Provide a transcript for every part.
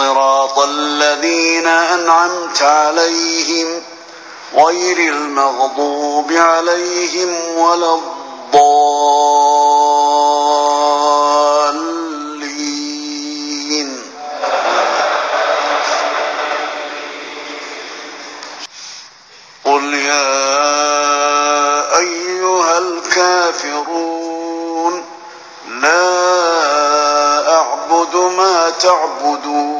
صراط الذين أنعمت عليهم غير المغضوب عليهم ولا الضالين. قل يا أيها الكافرون لا أعبد ما تعبدون.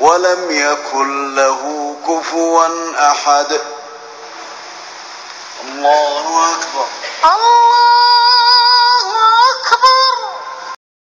ولم يكن له كفوا أحد. الله أكبر. الله